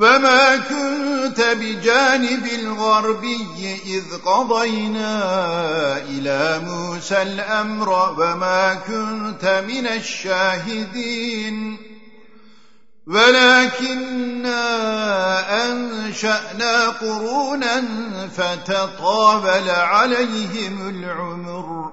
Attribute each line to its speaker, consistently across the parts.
Speaker 1: وما كنت بجانب الغربي إذ قضينا إلى موسى الأمر وما كنت من الشاهدين ولكننا أنشأنا قرونا فتطابل عليهم العمر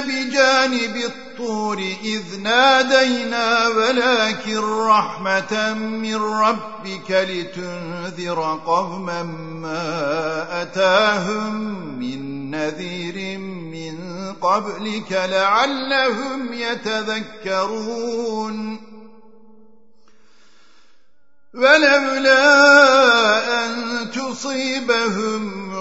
Speaker 1: بجانب الطور إذ نادينا ولكن رحمة من ربك لتنذر قوما ما أتاهم من نذير من قبلك لعلهم يتذكرون. ولولا أن تصيبهم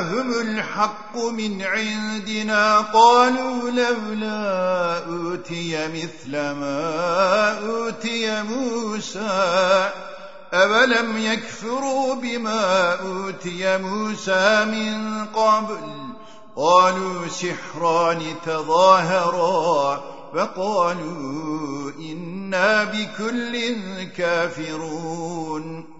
Speaker 1: جاءهم الحق من عندنا قالوا لولا أوتي مثل ما أوتي موسى أولم يكفروا بما أوتي موسى من قبل؟ قالوا سحران تظاهرا فقالوا إنا بكل كافرون.